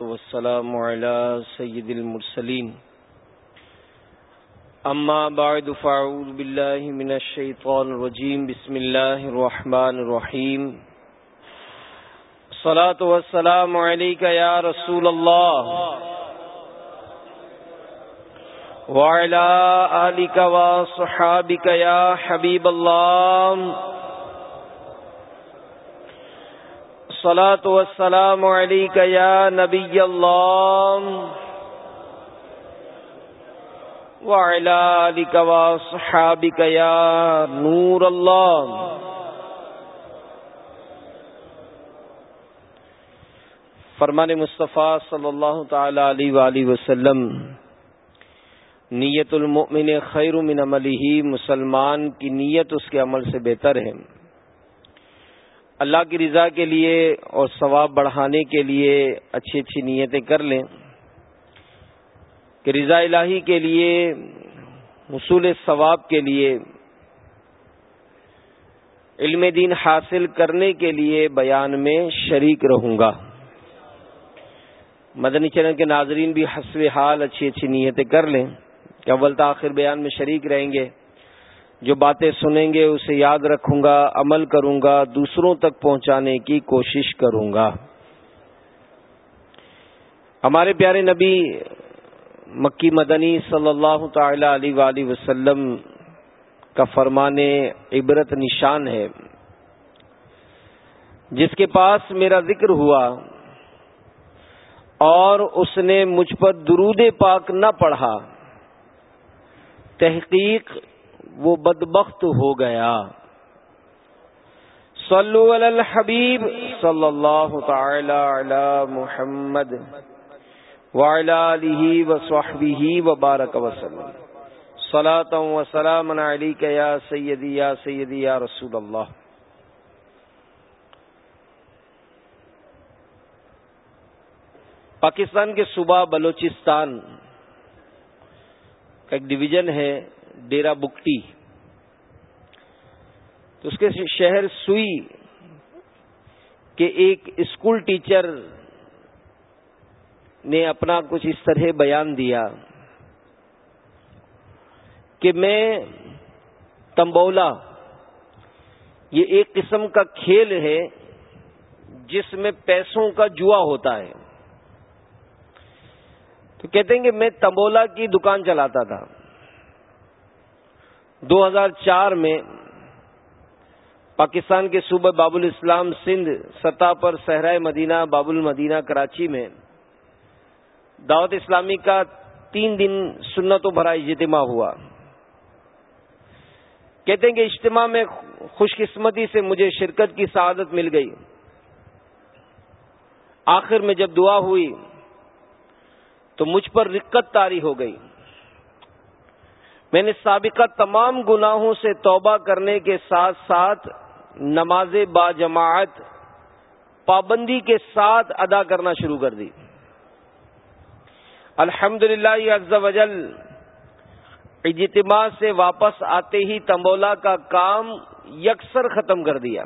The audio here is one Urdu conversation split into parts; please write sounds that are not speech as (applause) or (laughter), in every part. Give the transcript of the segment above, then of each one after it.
والسلام على سيد المرسلين. أما بعد، فأعوذ بالله من الشيطان الرجيم. بسم الله الرحمن الرحيم. الصلاة والسلام عليك يا رسول الله. وعلى آلك وصحابك يا حبيب الله. الصلاة والسلام عليك يا نبي الله وعلى آلك وصحابك يا نور الله. فرمان مصطفیٰ صلی اللہ تعالی علیہ وآلہ وسلم، نیت المؤمن خیر من عملی مسلمان کی نیت اس کے عمل سے بہتر ہے۔ اللہ کی رضا کے لیے اور ثواب بڑھانے کے لیے اچھی اچھی نیتیں کر لیں کہ رضا الہی کے لیے حصول ثواب کے لیے، علم دین حاصل کرنے کے لیے بیان میں شریک رہوں گا۔ مدنی چرن کے ناظرین بھی حسب حال اچھی اچھی نیتیں کر لیں کہ اول تاخیر بیان میں شریک رہیں گے۔ جو باتیں سنیں گے اسے یاد رکھوں گا، عمل کروں گا، دوسروں تک پہنچانے کی کوشش کروں گا۔ ہمارے پیارے نبی مکی مدنی صلی اللہ تعالی علیہ وآلہ وسلم کا فرمان عبرت نشان ہے۔ جس کے پاس میرا ذکر ہوا اور اس نے مجھ پر درود پاک نہ پڑھا، تحقیق وہ بدبخت ہو گیا۔ صلو علی الحبیب صلی اللہ تعالی علی محمد وعلی آلہ وصحبہ وبارک وسلم۔ صلاة و سلام علیکہ یا سیدی یا سیدی، یا رسول اللہ۔ پاکستان کے صوبہ بلوچستان کا ایک ڈویژن ہے۔ ڈیرا بکٹی۔ تو اس کے شہر سوئی کے ایک اسکول ٹیچر نے اپنا کچھ اس طرح بیان دیا کہ میں تمبولا، یہ ایک قسم کا کھیل ہے جس میں پیسوں کا جوا ہوتا ہے۔ تو کہتے ہیں کہ میں تمبولا کی دکان چلاتا تھا۔ دو ہزار چار میں پاکستان کے صوبہ باب الاسلام سندھ سطح پر صحرائے مدینہ باب المدینہ کراچی میں دعوت اسلامی کا تین دن سنت و بھرا اجتماع ہوا۔ کہتے ہیں کہ اجتماع میں خوش قسمتی سے مجھے شرکت کی سعادت مل گئی۔ آخر میں جب دعا ہوئی تو مجھ پر رکت تاری ہو گئی۔ میں نے سابقہ تمام گناہوں سے توبہ کرنے کے ساتھ ساتھ نماز با جماعت پابندی کے ساتھ ادا کرنا شروع کر دی۔ الحمد للہ وجل اجتماع سے واپس آتے ہی تمبولا کا کام یکسر ختم کر دیا۔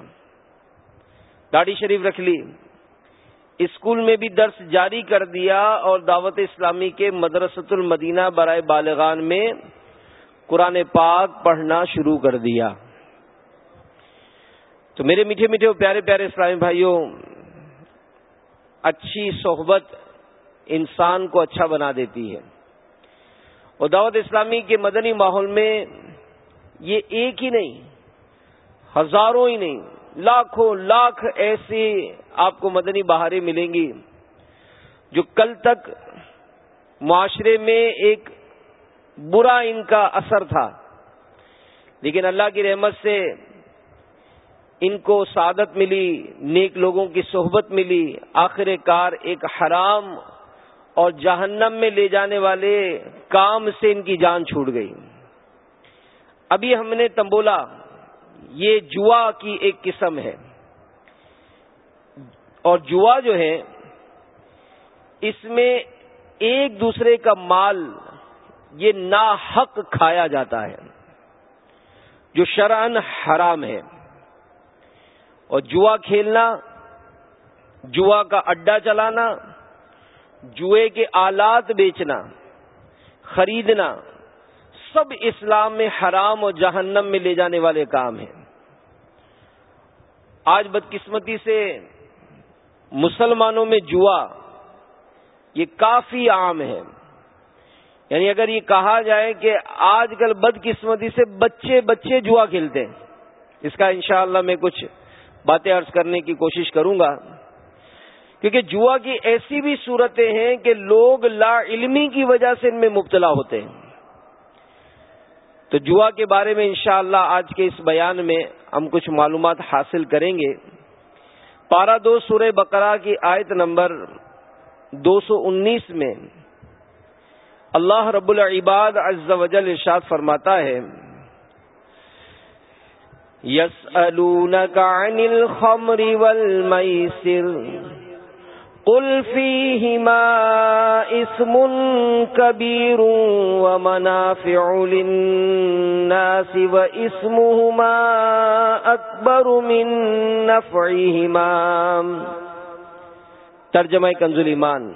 داڑھی شریف رکھ لی۔ اسکول میں بھی درس جاری کر دیا اور دعوت اسلامی کے مدرسۃ المدینہ برائے بالغان میں قرآن پاک پڑھنا شروع کر دیا۔ تو میرے میٹھے میٹھے پیارے پیارے اسلامی بھائیوں، اچھی صحبت انسان کو اچھا بنا دیتی ہے۔ اور دعوت اسلامی کے مدنی ماحول میں یہ ایک ہی نہیں، ہزاروں ہی نہیں، لاکھوں لاکھ ایسی آپ کو مدنی بہاریں ملیں گی جو کل تک معاشرے میں ایک برا ان کا اثر تھا۔ لیکن اللہ کی رحمت سے ان کو سعادت ملی، نیک لوگوں کی صحبت ملی۔ آخر کار ایک حرام اور جہنم میں لے جانے والے کام سے ان کی جان چھوٹ گئی۔ ابھی ہم نے تمبولا، یہ جوا کی ایک قسم ہے۔ اور جوا جو ہے، اس میں ایک دوسرے کا مال یہ نا حق کھایا جاتا ہے جو شرعن حرام ہے اور جوا کھیلنا، جوا کا اڈا چلانا، جوئے کے آلات بیچنا، خریدنا، سب اسلام میں حرام اور جہنم میں لے جانے والے کام ہیں۔ آج بدقسمتی سے مسلمانوں میں جوا یہ کافی عام ہے۔ یعنی اگر یہ کہا جائے کہ آج کل بدقسمتی سے بچے بچے جوا کھیلتے ہیں۔ اس کا انشاءاللہ میں کچھ باتیں عرض کرنے کی کوشش کروں گا۔ کیونکہ جوا کی ایسی بھی صورتیں ہیں کہ لوگ لا علمی کی وجہ سے ان میں مبتلا ہوتے ہیں۔ تو جوا کے بارے میں انشاءاللہ آج کے اس بیان میں ہم کچھ معلومات حاصل کریں گے۔ پارا دو سورہ بقرہ کی آیت نمبر دو سو انیس میں اللہ رب العباد عز وجل ارشاد فرماتا ہے یس عن الخمر والمیسر، قل فيهما اسم كبير ومنافع للناس واسمهما أكبر من نفعهما ترجمہ کنزل ایمان۔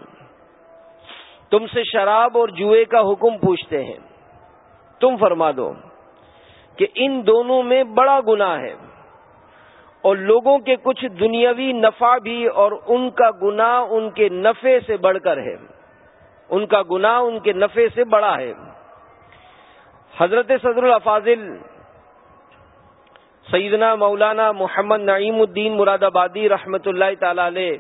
تم سے شراب اور جوئے کا حکم پوچھتے ہیں۔ تم فرما دو کہ ان دونوں میں بڑا گناہ ہے اور لوگوں کے کچھ دنیاوی نفع بھی اور ان کا گنا ان کے نفے سے بڑھ کر ہے۔ ان کا گنا ان کے نفے سے بڑا ہے۔ حضرت صدر الفاظل سیدنا مولانا محمد نعیم الدین مراد آبادی رحمت اللہ تعالی علیہ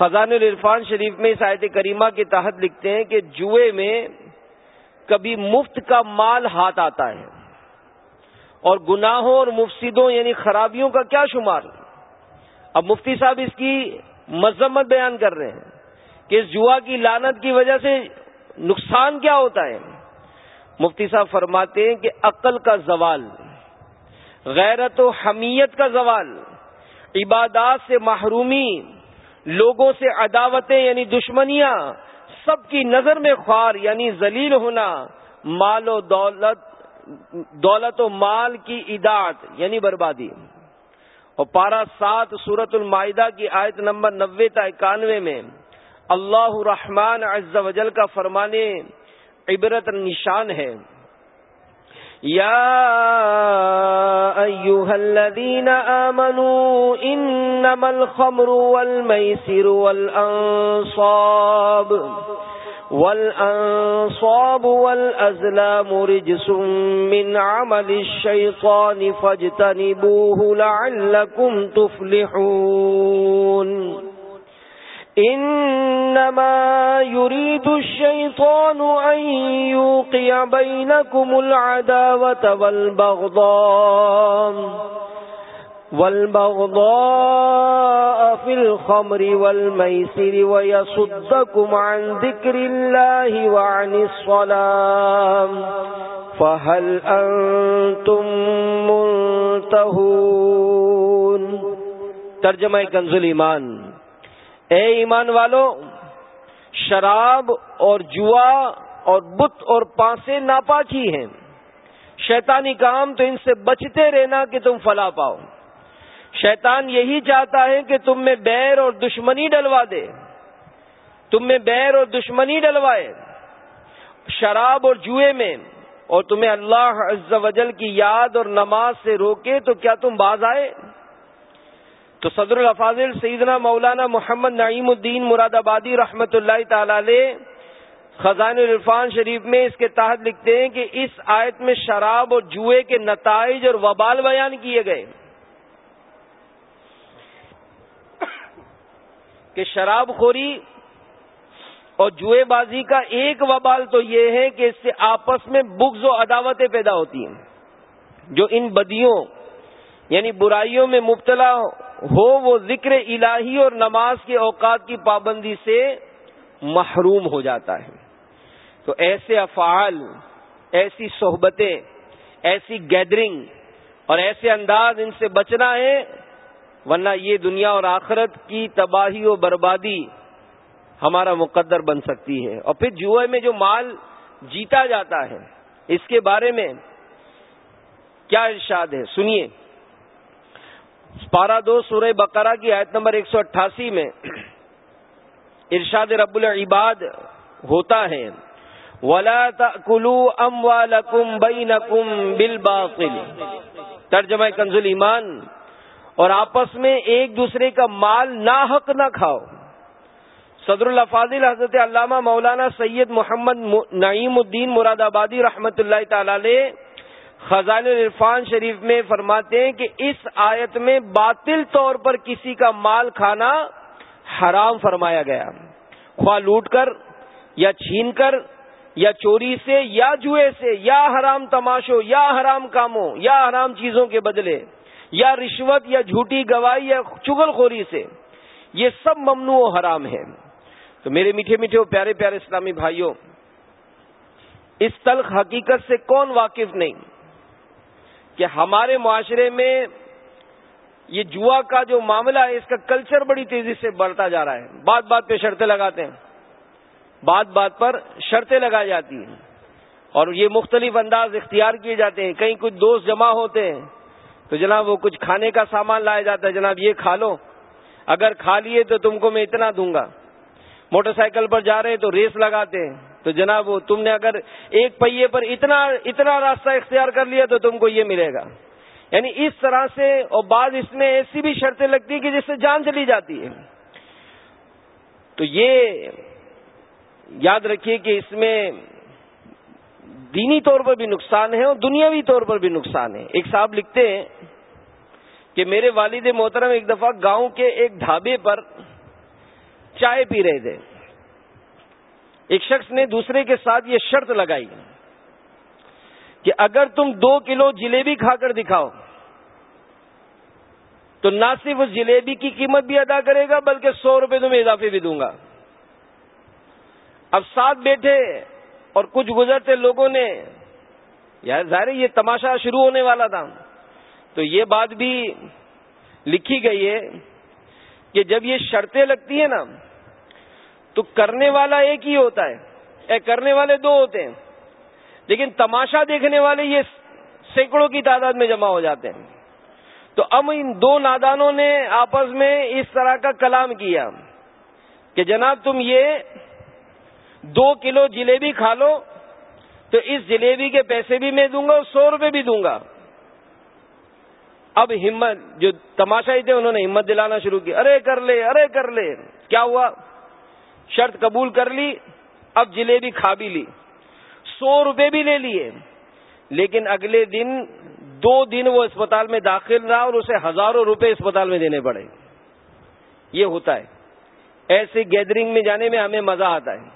خزان العرفان شریف میں اس آیت کریمہ کے تحت لکھتے ہیں کہ جوئے میں کبھی مفت کا مال ہاتھ آتا ہے اور گناہوں اور مفسدوں یعنی خرابیوں کا کیا شمار؟ اب مفتی صاحب اس کی مذمت بیان کر رہے ہیں کہ اس جوا کی لانت کی وجہ سے نقصان کیا ہوتا ہے؟ مفتی صاحب فرماتے ہیں کہ عقل کا زوال، غیرت و حمیت کا زوال، عبادات سے محرومی لوگوں سے عداوتیں یعنی دشمنیاں، سب کی نظر میں خوار یعنی ذلیل ہونا، مال و دولت دولت و مال کی اداعت یعنی بربادی۔ اور پارا سات سورت المائدہ کی آیت نمبر نوے تا اکانوے میں اللہ رحمان عز و جل کا فرمانے عبرت نشان ہے۔ یا ایوہ الذین آمنوا انما الخمر والمیسر والانصاب والأنصاب والأزلام رجس من عمل الشيطان فاجتنبوه لعلكم تفلحون إنما يريد الشيطان أن يوقع بينكم العداوة والبغضان والبغضاء في الخمر والميسر ويصدكم عن ذكر الله وعن الصلاة فهل أنتم منتهون؟ ترجمہ کنز ایمان اے ایمان والو، شراب اور جوا اور بت اور پانسے ناپاکی ہیں۔ شیطانی کام تو ان سے بچتے رہنا کہ تم فلا پاؤ۔ شیطان یہی چاہتا ہے کہ تم میں بیر اور دشمنی ڈلوا دے۔ تم میں بیر اور دشمنی ڈلوائے۔ شراب اور جوئے میں، اور تمہیں اللہ عز و جل کی یاد اور نماز سے روکے تو کیا تم باز آئے؟ تو صدر الفاظل سیدنا مولانا محمد نعیم الدین مراد آبادی رحمت اللہ تعالی علیہ خزان الرفان شریف میں اس کے تحت لکھتے ہیں کہ اس آیت میں شراب اور جوئے کے نتائج اور وبال بیان کیے گئے کہ شراب خوری اور جوئے بازی کا ایک وبال تو یہ ہے کہ اس سے آپس میں بغض و عداوتیں پیدا ہوتی ہیں جو ان بدیوں یعنی برائیوں میں مبتلا ہو وہ ذکر الہی اور نماز کے اوقات کی پابندی سے محروم ہو جاتا ہے۔ تو ایسے افعال، ایسی صحبتیں، ایسی گیدرنگ اور ایسے انداز ان سے بچنا ہے، ورنہ یہ دنیا اور آخرت کی تباہی و بربادی ہمارا مقدر بن سکتی ہے۔ اور پھر جوئے میں جو مال جیتا جاتا ہے، اس کے بارے میں کیا ارشاد ہے؟ سنیے۔ پارا دو سورہ بقرہ کی آیت نمبر ایک سو اٹھاسی میں ارشاد رب العباد ہوتا ہے، ولا کلو ام والم بینکم ترجمہ کنزل ایمان، اور آپس میں ایک دوسرے کا مال ناحق نہ کھاؤ۔ صدر اللہ فاضل حضرت علامہ مولانا سید محمد نعیم الدین مراد آبادی رحمت اللہ تعالی خزان الرفان شریف میں فرماتے ہیں کہ اس آیت میں باطل طور پر کسی کا مال کھانا حرام فرمایا گیا۔ خواہ لوٹ کر یا چھین کر یا چوری سے یا جوئے سے یا حرام تماشوں یا حرام کاموں یا حرام چیزوں کے بدلے یا رشوت یا جھوٹی گواہی یا چگل خوری سے یہ سب ممنوع و حرام ہے تو میرے میٹھے میٹھے پیارے پیارے اسلامی بھائیوں، اس تلخ حقیقت سے کون واقف نہیں؟ کہ ہمارے معاشرے میں یہ جوا کا جو معاملہ ہے، اس کا کلچر بڑی تیزی سے بڑھتا جا رہا ہے۔ بات بات پہ شرطیں لگاتے ہیں۔ بات بات پر شرطیں لگائی جاتی ہیں۔ اور یہ مختلف انداز اختیار کیے جاتے ہیں۔ کہیں کچھ دوست جمع ہوتے ہیں، تو جناب وہ کچھ کھانے کا سامان لایا جاتا ہے، جناب یہ کھا لو۔ اگر کھا لیے تو تم کو میں اتنا دوں گا۔ موٹر سائیکل پر جا رہے تو ریس لگاتے ہیں۔ تو جناب وہ تم نے اگر ایک پہیے پر اتنا اتنا راستہ اختیار کر لیا تو تم کو یہ ملے گا۔ یعنی اس طرح سے، اور بعض اس میں ایسی بھی شرطیں لگتی کہ جس سے جان چلی جاتی ہے۔ تو یہ یاد رکھیے کہ اس میں دینی طور پر بھی نقصان ہے اور دنیاوی طور پر بھی نقصان ہے۔ ایک صاحب لکھتے ہیں کہ میرے والد محترم ایک دفعہ گاؤں کے ایک ڈھابے پر چائے پی رہے تھے۔ ایک شخص نے دوسرے کے ساتھ یہ شرط لگائی کہ اگر تم دو کلو جلیبی کھا کر دکھاؤ، تو نہ صرف اس جلیبی کی قیمت بھی ادا کرے گا، بلکہ سو روپے تمہیں اضافے بھی دوں گا۔ اب ساتھ بیٹھے اور کچھ گزرتے لوگوں نے، یار ظاہر یہ تماشا شروع ہونے والا تھا۔ تو یہ بات بھی لکھی گئی ہے کہ جب یہ شرطیں لگتی ہیں نا تو کرنے والا ایک ہی ہوتا ہے۔ اے، کرنے والے دو ہوتے ہیں۔ لیکن تماشا دیکھنے والے یہ سینکڑوں کی تعداد میں جمع ہو جاتے ہیں۔ تو اب ان دو نادانوں نے آپس میں اس طرح کا کلام کیا کہ جناب تم یہ دو کلو جلیبی کھا لو، تو اس جلیبی کے پیسے بھی میں دوں گا، اور سو روپے بھی دوں گا۔ اب ہمت، جو تماشا ہی تھے، انہوں نے ہمت دلانا شروع کی۔ ارے، کر لے، ارے، کر لے۔ کیا ہوا؟ شرط قبول کر لی، اب جلیبی کھا بھی لی۔ سو روپے بھی لے لیے۔ لیکن اگلے دن، دو دن وہ اسپتال میں داخل رہا اور اسے ہزاروں روپے اسپتال میں دینے پڑے۔ یہ ہوتا ہے۔ ایسے گیدرنگ میں جانے میں ہمیں مزہ آتا ہے۔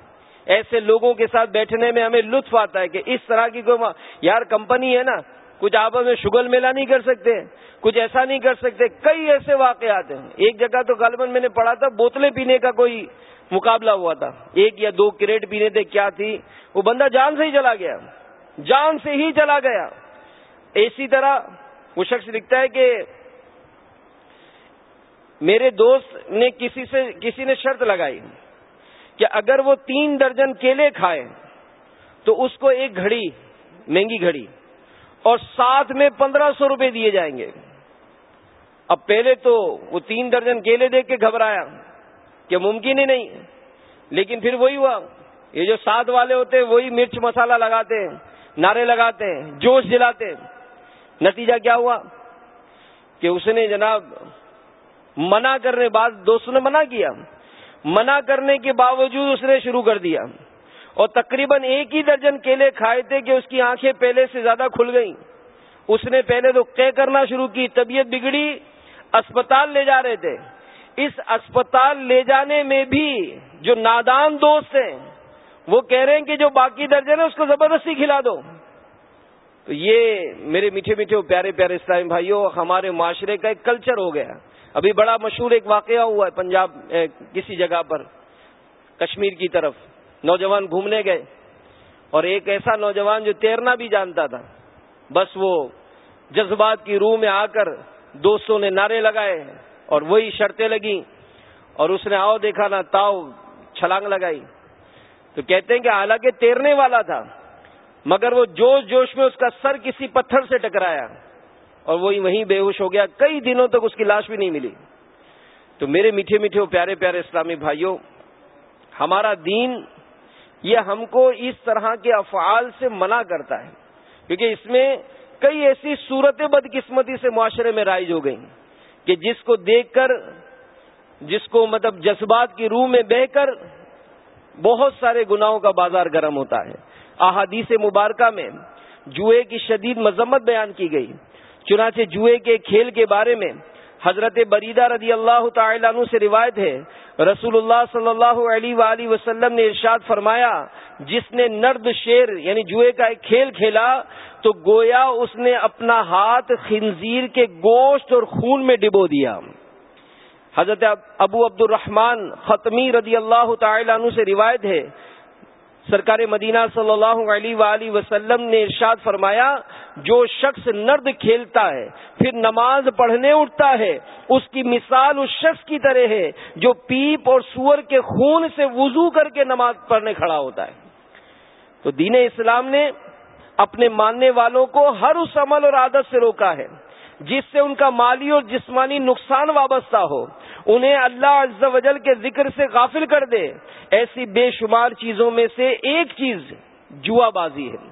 ایسے لوگوں کے ساتھ بیٹھنے میں ہمیں لطف آتا ہے کہ اس طرح کی کوئی یار کمپنی ہے نا، کچھ آپس میں شگل میلہ نہیں کر سکتے، کچھ ایسا نہیں کر سکتے۔ کئی ایسے واقعات ہیں۔ ایک جگہ تو غالباً میں نے پڑھا تھا، بوتلیں پینے کا کوئی مقابلہ ہوا تھا۔ ایک یا دو کریٹ پینے تھے، کیا تھی؟ وہ بندہ جان سے ہی چلا گیا۔ جان سے ہی چلا گیا۔ اسی طرح وہ شخص لکھتا ہے کہ میرے دوست نے کسی سے، کسی نے شرط لگائی کہ اگر وہ تین درجن کیلے کھائے تو اس کو ایک گھڑی، مہنگی گھڑی، اور ساتھ میں پندرہ سو روپے دیے جائیں گے۔ اب پہلے تو وہ تین درجن کیلے دیکھ کے گھبرایا۔ کہ ممکن ہی نہیں لیکن پھر وہی ہوا۔ یہ جو ساتھ والے ہوتے ہیں، وہی مرچ مسالہ لگاتے ہیں، نعرے لگاتے ہیں، جوش جلاتے نتیجہ کیا ہوا؟ کہ اس نے جناب منع کرنے بعد دوستوں نے منع کیا۔ منع کرنے کے باوجود اس نے شروع کر دیا۔ اور تقریباً ایک ہی درجن کیلے کھائے تھے کہ اس کی آنکھیں پہلے سے زیادہ کھل گئیں۔ اس نے پہلے تو طے کرنا شروع کی، طبیعت بگڑی، اسپتال لے جا رہے تھے۔ اس اسپتال لے جانے میں بھی جو نادان دوست ہیں، وہ کہہ رہے ہیں کہ جو باقی درجن ہے اس کو زبردستی کھلا دو۔ تو یہ میرے میٹھے میٹھے پیارے پیارے اسلامی بھائیوں، ہمارے معاشرے کا ایک کلچر ہو گیا۔ ابھی بڑا مشہور ایک واقعہ ہوا ہے پنجاب کسی جگہ پر، کشمیر کی طرف۔ نوجوان گھومنے گئے اور ایک ایسا نوجوان جو تیرنا بھی جانتا تھا، بس وہ جذبات کی روح میں آ کر دوستوں نے نعرے لگائے۔ اور وہی شرطیں لگی اور اس نے آؤ دیکھا نا، تاؤ چھلانگ لگائی۔ تو کہتے ہیں کہ حالانکہ تیرنے والا تھا، مگر وہ جوش جوش میں اس کا سر کسی پتھر سے ٹکرایا اور وہی وہیں بے ہوش ہو گیا۔ کئی دنوں تک اس کی لاش بھی نہیں ملی۔ تو میرے میٹھے میٹھے پیارے پیارے اسلامی بھائیوں، ہمارا دین یہ ہم کو اس طرح کے افعال سے منع کرتا ہے۔ کیونکہ اس میں کئی ایسی صورتیں بدقسمتی سے معاشرے میں رائج ہو گئی کہ جس کو دیکھ کر، جس کو مطلب جذبات کی روح میں بہ کر بہت سارے گناہوں کا بازار گرم ہوتا ہے۔ احادیث مبارکہ میں جوئے کی شدید مذمت بیان کی گئی۔ چنانچہ جوئے کے کھیل کے بارے میں حضرت بریدہ رضی اللہ تعالیٰ عنہ سے روایت ہے رسول اللہ صلی اللہ علیہ وآلہ وسلم نے ارشاد فرمایا، جس نے نرد شیر یعنی جوئے کا ایک کھیل کھیلا، تو گویا اس نے اپنا ہاتھ خنزیر کے گوشت اور خون میں ڈبو دیا۔ حضرت ابو عبد الرحمان ختمی رضی اللہ تعالی عنہ سے روایت ہے سرکار مدینہ صلی اللہ علیہ وآلہ وسلم نے ارشاد فرمایا، جو شخص نرد کھیلتا ہے، پھر نماز پڑھنے اٹھتا ہے، اس کی مثال اس شخص کی طرح ہے، جو پیپ اور سور کے خون سے وضو کر کے نماز پڑھنے کھڑا ہوتا ہے۔ تو دین اسلام نے اپنے ماننے والوں کو ہر اس عمل اور عادت سے روکا ہے، جس سے ان کا مالی اور جسمانی نقصان وابستہ ہو۔ انہیں اللہ عز و جل کے ذکر سے غافل کر دے ایسی بے شمار چیزوں میں سے ایک چیز جوا بازی ہے،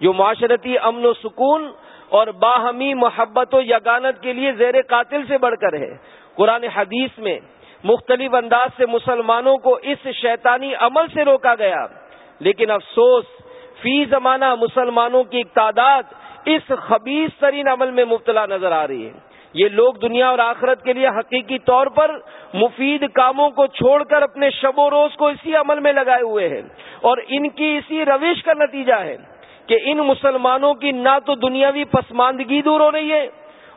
جو معاشرتی امن و سکون اور باہمی محبت و یگانت کے لیے زیر قاتل سے بڑھ کر ہے۔ قرآن حدیث میں مختلف انداز سے مسلمانوں کو اس شیطانی عمل سے روکا گیا، لیکن افسوس، فی زمانہ مسلمانوں کی تعداد اس خبیص ترین عمل میں مبتلا نظر آ رہی ہے۔ یہ لوگ دنیا اور آخرت کے لیے حقیقی طور پر مفید کاموں کو چھوڑ کر اپنے شب و روز کو اسی عمل میں لگائے ہوئے ہیں اور ان کی اسی روش کا نتیجہ ہے کہ ان مسلمانوں کی نہ تو دنیاوی پسماندگی دور ہو رہی ہے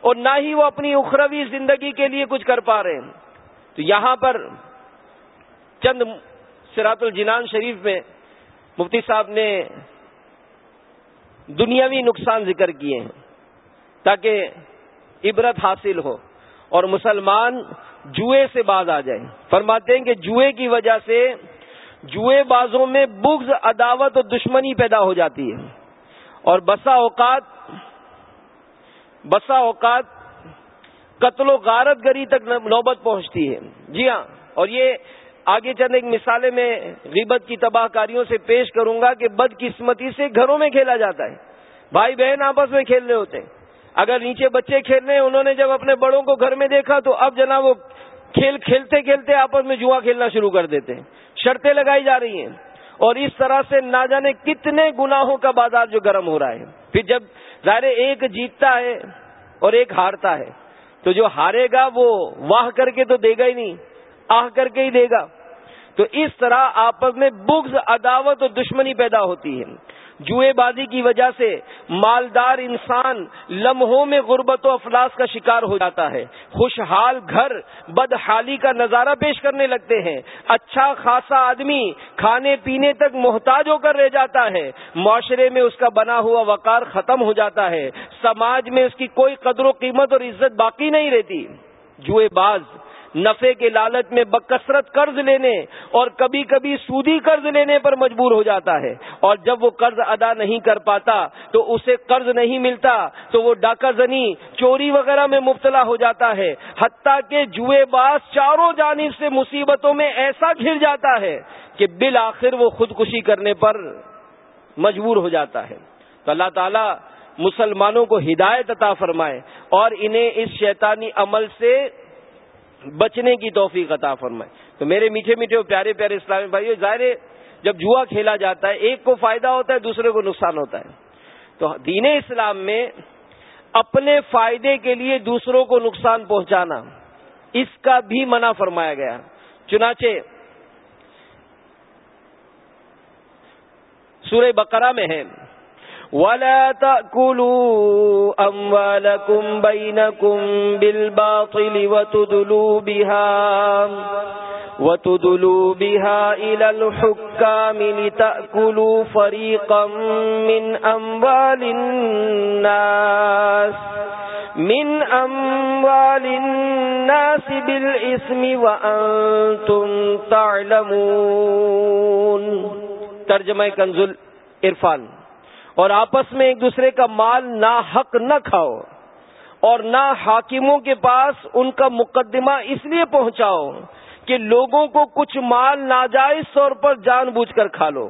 اور نہ ہی وہ اپنی اخروی زندگی کے لیے کچھ کر پا رہے ہیں۔ تو یہاں پر چند سرات الجنان شریف میں مفتی صاحب نے دنیاوی نقصان ذکر کیے ہیں تاکہ عبرت حاصل ہو اور مسلمان جوئے سے باز آ جائیں۔ فرماتے ہیں کہ جوئے کی وجہ سے جوئے بازوں میں بغض، عداوت اور دشمنی پیدا ہو جاتی ہے۔ اور بسا اوقات بسا اوقات قتل و غارت گری تک نوبت پہنچتی ہے۔ جی ہاں اور یہ آگے چند ایک مثالیں میں غیبت کی تباہ کاریوں سے پیش کروں گا کہ بد قسمتی سے گھروں میں کھیلا جاتا ہے۔ بھائی بہن آپس میں کھیل رہے ہوتے ہیں۔ اگر نیچے بچے کھیل رہے ہیں، انہوں نے جب اپنے بڑوں کو گھر میں دیکھا تو اب جناب وہ کھیل کھیلتے کھیلتے آپس میں جوا کھیلنا شروع کر دیتے ہیں۔ شرطیں لگائی جا رہی ہیں۔ اور اس طرح سے نہ جانے کتنے گناہوں کا بازار جو گرم ہو رہا ہے۔ پھر جب ظاہر ایک جیتتا ہے اور ایک ہارتا ہے، تو جو ہارے گا وہ واہ کر کے تو دے گا ہی نہیں، آہ کر کے ہی دے گا۔ تو اس طرح آپس میں بغض، عداوت اور دشمنی پیدا ہوتی ہے۔ جوئے بازی کی وجہ سے مالدار انسان لمحوں میں غربت و افلاس کا شکار ہو جاتا ہے۔ خوشحال گھر بدحالی کا نظارہ پیش کرنے لگتے ہیں۔ اچھا خاصا آدمی کھانے پینے تک محتاج ہو کر رہ جاتا ہے۔ معاشرے میں اس کا بنا ہوا وقار ختم ہو جاتا ہے۔ سماج میں اس کی کوئی قدر و قیمت اور عزت باقی نہیں رہتی۔ جوئے باز نفے کے لالچ میں بکثرت قرض لینے اور کبھی کبھی سودی قرض لینے پر مجبور ہو جاتا ہے۔ اور جب وہ قرض ادا نہیں کر پاتا تو اسے قرض نہیں ملتا، تو وہ ڈاکہ زنی، چوری وغیرہ میں مبتلا ہو جاتا ہے۔ حتیٰ کہ جوئے باز چاروں جانب سے مصیبتوں میں ایسا گھر جاتا ہے کہ بالآخر وہ خودکشی کرنے پر مجبور ہو جاتا ہے۔ تو اللہ تعالیٰ مسلمانوں کو ہدایت عطا فرمائے اور انہیں اس شیطانی عمل سے بچنے کی توفیق عطا فرمائے۔ تو میرے میٹھے میٹھے اور پیارے پیارے اسلامی بھائی ظاہر جب جوا کھیلا جاتا ہے، ایک کو فائدہ ہوتا ہے، دوسرے کو نقصان ہوتا ہے۔ تو دین اسلام میں اپنے فائدے کے لیے دوسروں کو نقصان پہنچانا، اس کا بھی منع فرمایا گیا۔ چنانچہ، سورہ بقرہ میں ہے۔ ولا تأكلوا أموالكم بينكم بالباطل وتدلوا بها وتدلوا بها إلى الحكام لتأكلوا فريقا من أموال الناس من أموال الناس بالإثم وأنتم تعلمون ترجمہ کنزل عرفان اور آپس میں ایک دوسرے کا مال نہ حق نہ کھاؤ اور نہ حاکموں کے پاس ان کا مقدمہ اس لیے پہنچاؤ کہ لوگوں کو کچھ مال ناجائز طور پر جان بوجھ کر کھا لو۔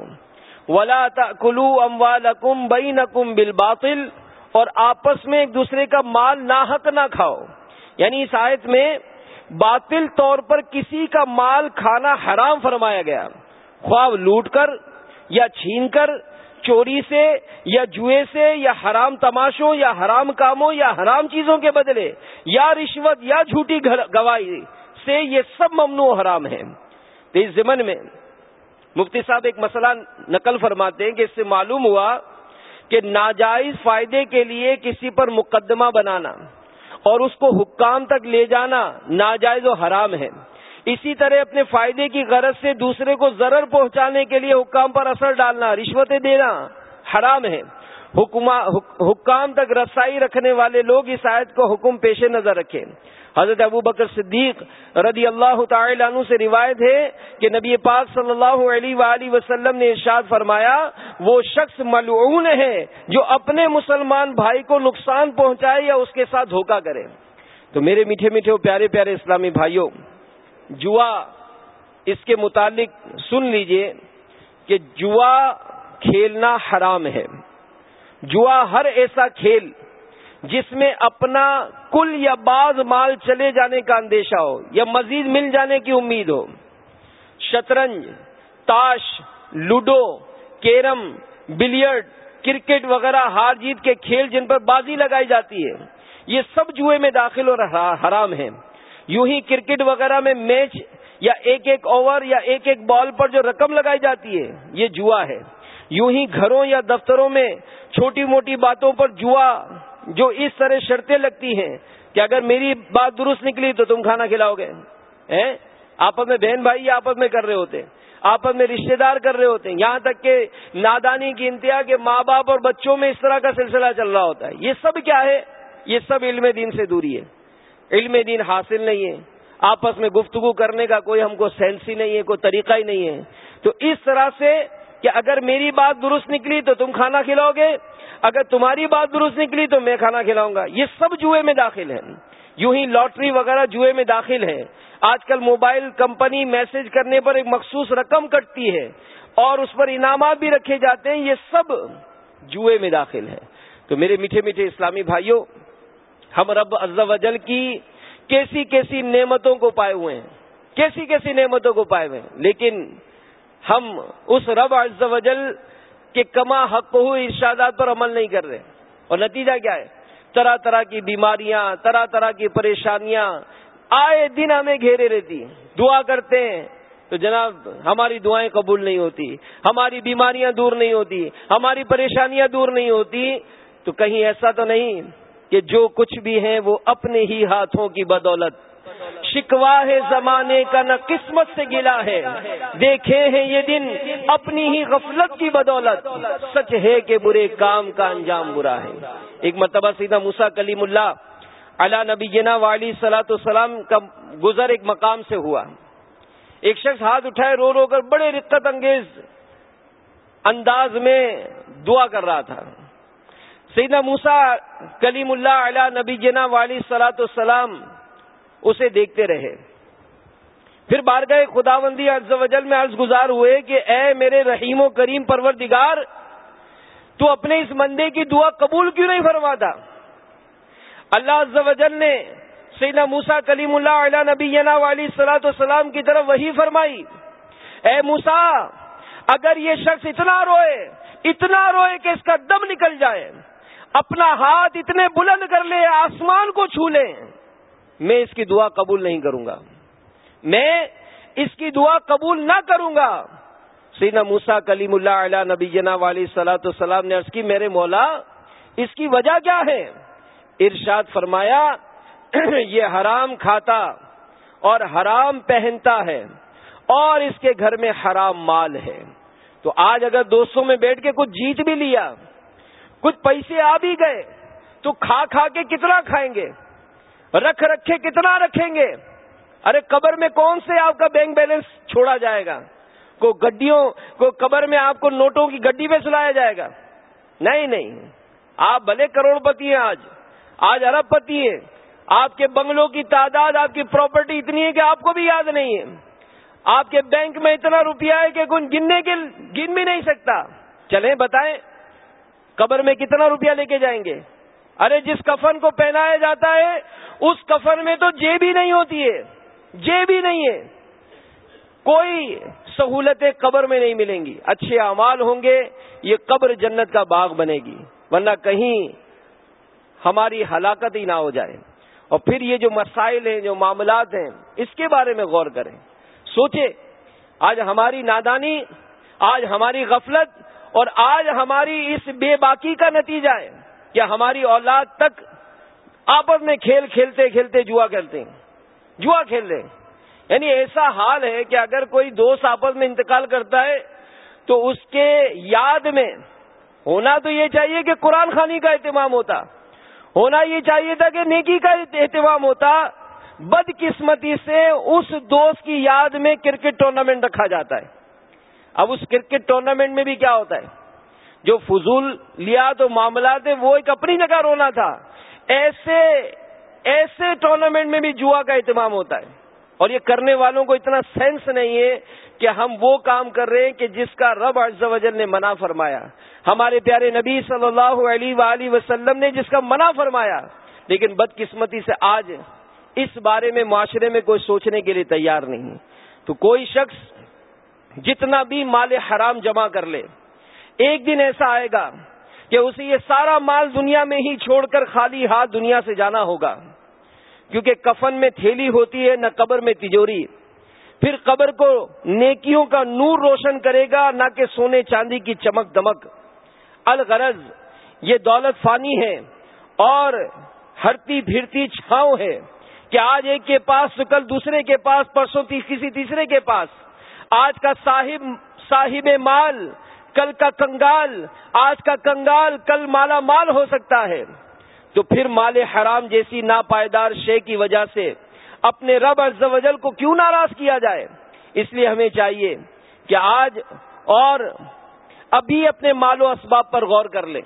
ولا کلو اموال اکم بئی نکم بل باطل اور آپس میں ایک دوسرے کا مال ناحق نہ کھاؤ۔ یعنی اس آیت میں باطل طور پر کسی کا مال کھانا حرام فرمایا گیا۔ خواب لوٹ کر یا چھین کر چوری سے یا جوئے سے یا حرام تماشوں یا حرام کاموں یا حرام چیزوں کے بدلے یا رشوت یا جھوٹی گواہی سے یہ سب ممنوع حرام ہے تو اس ضمن میں مفتی صاحب ایک مسئلہ نقل فرماتے ہیں کہ اس سے معلوم ہوا کہ ناجائز فائدے کے لیے کسی پر مقدمہ بنانا اور اس کو حکام تک لے جانا ناجائز و حرام ہے۔ اسی طرح اپنے فائدے کی غرض سے دوسرے کو ضرر پہنچانے کے لیے حکام پر اثر ڈالنا، رشوتیں دینا حرام ہے۔ حکام تک رسائی رکھنے والے لوگ اس آیت کو حکم پیش نظر رکھیں۔ حضرت ابو بکر صدیق رضی اللہ تعالی عنہ سے روایت ہے کہ نبی پاک صلی اللہ علیہ وآلہ وسلم نے ارشاد فرمایا، وہ شخص ملعون ہے جو اپنے مسلمان بھائی کو نقصان پہنچائے یا اس کے ساتھ دھوکہ کرے۔ تو میرے میٹھے میٹھے پیارے پیارے اسلامی بھائیوں جوا اس کے متعلق سن لیجیے کہ جوا کھیلنا حرام ہے۔ جوا ہر ایسا کھیل جس میں اپنا کل یا بعض مال چلے جانے کا اندیشہ ہو یا مزید مل جانے کی امید ہو۔ شطرنج، تاش، لوڈو، کیرم بلیئرڈ کرکٹ وغیرہ ہار جیت کے کھیل جن پر بازی لگائی جاتی ہے، یہ سب جوئے میں داخل اور حرام ہے یوں ہی کرکٹ وغیرہ میں میچ یا ایک ایک اوور یا ایک ایک بال پر جو رقم لگائی جاتی ہے، یہ جوا ہے۔ یوں ہی گھروں یا دفتروں میں چھوٹی موٹی باتوں پر جوا جو اس طرح شرطیں لگتی ہیں کہ اگر میری بات درست نکلی تو تم کھانا کھلاؤ گے۔ آپس میں بہن بھائی آپس میں کر رہے ہوتے۔ آپس میں رشتے دار کر رہے ہوتے۔ ہیں یہاں تک کہ نادانی کی انتہا کے ماں باپ اور بچوں میں اس طرح کا سلسلہ چل رہا ہوتا ہے۔ یہ سب کیا ہے؟ یہ سب علم دین سے دوری ہے۔ علم دین حاصل نہیں ہے۔ آپس میں گفتگو کرنے کا کوئی ہم کو سینس ہی نہیں ہے، کوئی طریقہ ہی نہیں ہے۔ تو اس طرح سے کہ اگر میری بات درست نکلی تو تم کھانا کھلاؤ گے، اگر تمہاری بات درست نکلی تو میں کھانا کھلاؤں گا۔ یہ سب جوئے میں داخل ہے یوں ہی لاٹری وغیرہ جوئے میں داخل ہے آج کل موبائل کمپنی میسج کرنے پر ایک مخصوص رقم کٹتی ہے اور اس پر انعامات بھی رکھے جاتے ہیں۔ یہ سب جوئے میں داخل ہے تو میرے میٹھے میٹھے اسلامی بھائیوں ہم رب عز و جل کی کیسی کیسی نعمتوں کو پائے ہوئے ہیں، کیسی کیسی نعمتوں کو پائے ہوئے ہیں۔ لیکن ہم اس رب عز و جل کے کما حق ہو ارشادات پر عمل نہیں کر رہے۔ اور نتیجہ کیا ہے؟ طرح طرح کی بیماریاں، طرح طرح کی پریشانیاں آئے دن ہمیں گھیرے رہتی دعا کرتے ہیں تو جناب ہماری دعائیں قبول نہیں ہوتی، ہماری بیماریاں دور نہیں ہوتی، ہماری پریشانیاں دور نہیں ہوتی۔ تو کہیں ایسا تو نہیں کہ جو کچھ بھی ہیں وہ اپنے ہی ہاتھوں کی بدولت۔ شکوا ہے زمانے کا نہ قسمت سے گلا ہے۔ دیکھے ہیں یہ دن اپنی ہی غفلت کی بدولت۔ سچ ہے کہ برے کام کا انجام برا ہے۔ ایک مرتبہ سیدھا موسا کلیم اللہ علا نبی جنا والی سلاۃ السلام کا گزر ایک مقام سے ہوا۔ ایک شخص ہاتھ اٹھائے رو رو کر بڑے رقت انگیز انداز میں دعا کر رہا تھا۔ سیدنا موسا کلیم اللہ علا نبی جنا والی سلاۃ السلام اسے دیکھتے رہے۔ پھر بار گئے خدا بندی وجل میں عرض گزار ہوئے کہ اے میرے رحیم و کریم پروردگار، تو اپنے اس مندے کی دعا قبول کیوں نہیں فرماتا؟ اللہ عز و جل نے سیدنا موسا کلیم اللہ علیہ نبی والی سلاۃ والسلام کی طرف وہی فرمائی۔ اے موسا اگر یہ شخص اتنا روئے اتنا روئے کہ اس کا دم نکل جائے اپنا ہاتھ اتنے بلند کر لے، آسمان کو چھو لے۔ میں اس کی دعا قبول نہیں کروں گا۔ میں اس کی دعا قبول نہ کروں گا۔ سینا موسا کلیم اللہ علیہ نبی جنا والی سلاۃ السلام نے عرض کی، میرے مولا، اس کی وجہ کیا ہے؟ ارشاد فرمایا، (clears throat) یہ حرام کھاتا اور حرام پہنتا ہے اور اس کے گھر میں حرام مال ہے۔ تو آج اگر دوستوں میں بیٹھ کے کچھ جیت بھی لیا کچھ پیسے آ بھی گئے تو کھا کھا کے کتنا کھائیں گے؟ رکھ رکھے کتنا رکھیں گے؟ ارے قبر میں کون سے آپ کا بینک بیلنس چھوڑا جائے گا؟ کو گڈیوں، کو قبر میں آپ کو نوٹوں کی گڈی پہ سلایا جائے گا؟ نہیں نہیں۔ آپ بھلے کروڑ پتی ہیں آج۔ آج ارب پتی ہیں۔ آپ کے بنگلوں کی تعداد، آپ کی پراپرٹی اتنی ہے کہ آپ کو بھی یاد نہیں ہے۔ آپ کے بینک میں اتنا روپیہ ہے کہ کون گننے کے، گن بھی نہیں سکتا۔ چلیں، بتائیں۔ قبر میں کتنا روپیہ لے کے جائیں گے؟ ارے جس کفن کو پہنایا جاتا ہے، اس کفن میں تو جیب ہی نہیں ہوتی ہے۔ جیب ہی نہیں ہے۔ کوئی سہولتیں قبر میں نہیں ملیں گی۔ اچھے اعمال ہوں گے، یہ قبر جنت کا باغ بنے گی۔ ورنہ کہیں ہماری ہلاکت ہی نہ ہو جائے۔ اور پھر یہ جو مسائل ہیں، جو معاملات ہیں، اس کے بارے میں غور کریں۔ سوچے آج ہماری نادانی، آج ہماری غفلت اور آج ہماری اس بے باکی کا نتیجہ ہے کہ ہماری اولاد تک آپس میں کھیل کھیلتے کھیلتے جوا کھیلتے ہیں، جوا کھیل رہے ہیں۔ یعنی ایسا حال ہے کہ اگر کوئی دوست آپس میں انتقال کرتا ہے تو اس کے یاد میں ہونا تو یہ چاہیے کہ قرآن خانی کا اہتمام ہوتا، ہونا یہ چاہیے تھا کہ نیکی کا اہتمام ہوتا بد قسمتی سے اس دوست کی یاد میں کرکٹ ٹورنامنٹ رکھا جاتا ہے۔ اب اس کرکٹ ٹورنامنٹ میں بھی کیا ہوتا ہے؟ جو فضول لیا تو معاملات وہ ایک اپنی جگہ رونا تھا۔ ایسے ایسے ٹورنامنٹ میں بھی جوا کا اہتمام ہوتا ہے۔ اور یہ کرنے والوں کو اتنا سینس نہیں ہے کہ ہم وہ کام کر رہے ہیں کہ جس کا رب عز و جل نے منع فرمایا۔ ہمارے پیارے نبی صلی اللہ علیہ وآلہ وسلم نے جس کا منع فرمایا۔ لیکن بدقسمتی سے آج اس بارے میں معاشرے میں کوئی سوچنے کے لیے تیار نہیں تو کوئی شخص جتنا بھی مال حرام جمع کر لے۔ ایک دن ایسا آئے گا کہ اسے یہ سارا مال دنیا میں ہی چھوڑ کر خالی ہاتھ دنیا سے جانا ہوگا۔ کیونکہ کفن میں تھیلی ہوتی ہے، نہ قبر میں تجوری۔ پھر قبر کو نیکیوں کا نور روشن کرے گا، نہ کہ سونے چاندی کی چمک دمک۔ الغرض، یہ دولت فانی ہے اور ہرتی پھرتی چھاؤں ہے کہ آج ایک کے پاس تو کل دوسرے کے پاس، پرسوں کسی تیسرے کے پاس۔ آج کا صاحب صاحب مال، کل کا کنگال، آج کا کنگال، کل مالا مال ہو سکتا ہے۔ تو پھر مال حرام جیسی ناپائیدار شے کی وجہ سے اپنے رب عز و جل کو کیوں ناراض کیا جائے؟ اس لیے ہمیں چاہیے کہ آج اور ابھی اپنے مال و اسباب پر غور کر لیں۔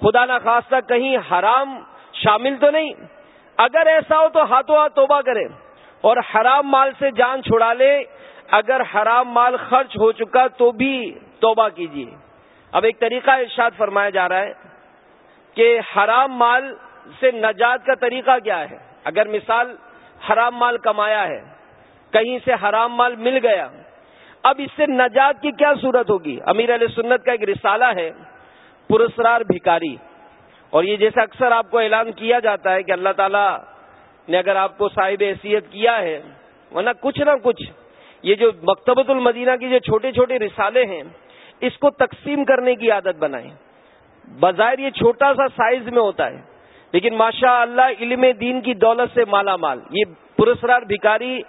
خدا نہ خاصہ کہیں حرام شامل تو نہیں۔ اگر ایسا ہو تو ہاتھوں ہاتھ توبہ کرے اور حرام مال سے جان چھڑا لے۔ اگر حرام مال خرچ ہو چکا تو بھی توبہ کیجیے اب ایک طریقہ ارشاد فرمایا جا رہا ہے کہ حرام مال سے نجات کا طریقہ کیا ہے؟ اگر مثال حرام مال کمایا ہے، کہیں سے حرام مال مل گیا، اب اس سے نجات کی کیا صورت ہوگی؟ امیر علیہ سنت کا ایک رسالہ ہے، پرسرار بھکاری۔ اور یہ جیسے اکثر آپ کو اعلان کیا جاتا ہے کہ اللہ تعالیٰ نے اگر آپ کو صاحب حیثیت کیا ہے، ورنہ کچھ نہ کچھ یہ جو مکتبۃ المدینہ کی جو چھوٹے چھوٹے رسالے ہیں، اس کو تقسیم کرنے کی عادت بنائیں۔ بظاہر یہ چھوٹا سا سائز میں ہوتا ہے، لیکن ماشاء اللہ علم دین کی دولت سے مالا مال۔ یہ پرسرار بھکاری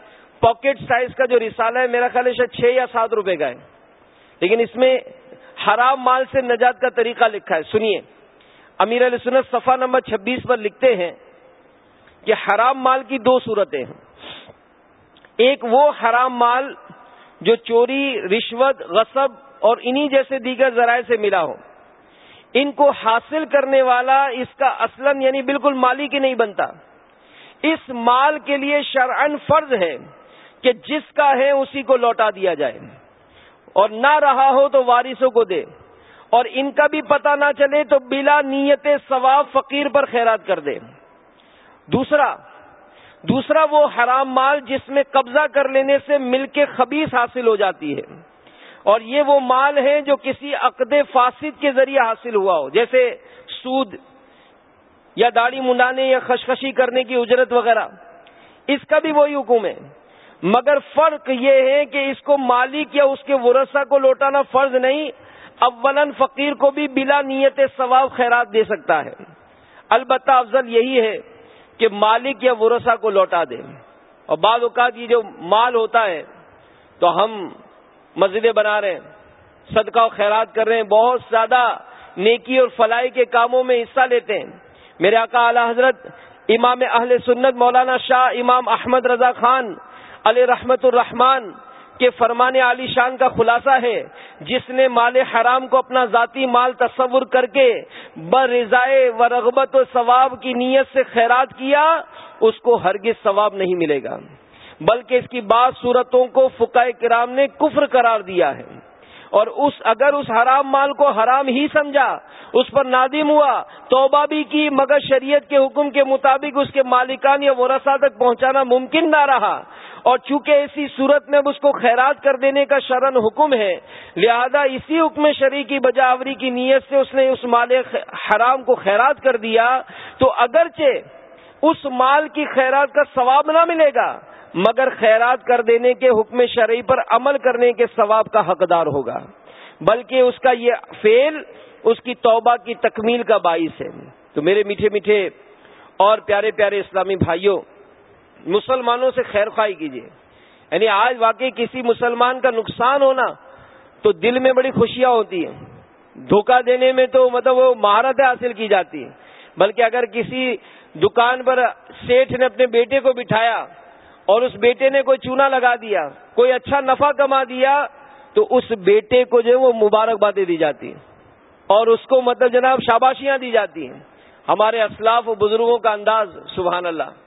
پاکٹ سائز کا جو رسالہ ہے، میرا خیال ہے چھ یا سات روپے کا ہے۔ لیکن اس میں حرام مال سے نجات کا طریقہ لکھا ہے۔ سنیے، امیر علیہ سنت صفحہ نمبر چھبیس پر لکھتے ہیں کہ حرام مال کی دو صورتیں ہیں۔ ایک وہ حرام مال جو چوری، رشوت، غصب اور انہی جیسے دیگر ذرائع سے ملا ہو۔ ان کو حاصل کرنے والا اس کا اصلاً یعنی بالکل مالی کی نہیں بنتا۔ اس مال کے لیے شرعن فرض ہے کہ جس کا ہے اسی کو لوٹا دیا جائے۔ اور نہ رہا ہو تو وارثوں کو دے۔ اور ان کا بھی پتہ نہ چلے تو بلا نیت ثواب فقیر پر خیرات کر دے۔ دوسرا دوسرا وہ حرام مال جس میں قبضہ کر لینے سے مل کے خبیص حاصل ہو جاتی ہے۔ اور یہ وہ مال ہے جو کسی عقد فاسد کے ذریعے حاصل ہوا ہو، جیسے سود یا داڑھی منڈانے یا خشخشی کرنے کی اجرت وغیرہ۔ اس کا بھی وہی حکم ہے۔ مگر فرق یہ ہے کہ اس کو مالک یا اس کے ورثہ کو لوٹانا فرض نہیں اولن فقیر کو بھی بلا نیت ثواب خیرات دے سکتا ہے۔ البتہ افضل یہی ہے کہ مالک یا ورثہ کو لوٹا دے۔ اور بعض اوقات یہ جو مال ہوتا ہے، تو ہم مسجدیں بنا رہے ہیں، صدقہ و خیرات کر رہے ہیں، بہت زیادہ نیکی اور فلائی کے کاموں میں حصہ لیتے ہیں۔ میرے آقا اعلی حضرت امام اہل سنت مولانا شاہ امام احمد رضا خان علی رحمت الرحمان کے فرمان علی شان کا خلاصہ ہے۔ جس نے مال حرام کو اپنا ذاتی مال تصور کر کے برضائے و رغبت و ثواب کی نیت سے خیرات کیا، اس کو ہرگز ثواب نہیں ملے گا۔ بلکہ اس کی بعض صورتوں کو فقہ کرام نے کفر قرار دیا ہے۔ اور اس، اگر اس حرام مال کو حرام ہی سمجھا، اس پر نادم ہوا، توبہ بھی کی، مگر شریعت کے حکم کے مطابق اس کے مالکان یا ورثہ تک پہنچانا ممکن نہ رہا۔ اور چونکہ ایسی صورت میں اس کو خیرات کر دینے کا شرن حکم ہے، لہذا اسی حکم شریع کی بجاوری کی نیت سے اس نے اس مال حرام کو خیرات کر دیا۔ تو اگرچہ اس مال کی خیرات کا ثواب نہ ملے گا، مگر خیرات کر دینے کے حکم شرعی پر عمل کرنے کے ثواب کا حقدار ہوگا۔ بلکہ اس کا یہ فیل اس کی توبہ کی تکمیل کا باعث ہے۔ تو میرے میٹھے میٹھے اور پیارے پیارے اسلامی بھائیوں مسلمانوں سے خیر خواہی کیجیے۔ یعنی آج واقعی کسی مسلمان کا نقصان ہونا تو دل میں بڑی خوشیاں ہوتی ہیں۔ دھوکہ دینے میں تو مطلب وہ مہارتیں حاصل کی جاتی ہیں بلکہ اگر کسی دکان پر سیٹھ نے اپنے بیٹے کو بٹھایا اور اس بیٹے نے کوئی چونا لگا دیا، کوئی اچھا نفع کما دیا، تو اس بیٹے کو جو ہے وہ مبارکبادیں دی جاتی ہیں۔ اور اس کو مطلب جناب شاباشیاں دی جاتی ہیں۔ ہمارے اسلاف و بزرگوں کا انداز، سبحان اللہ۔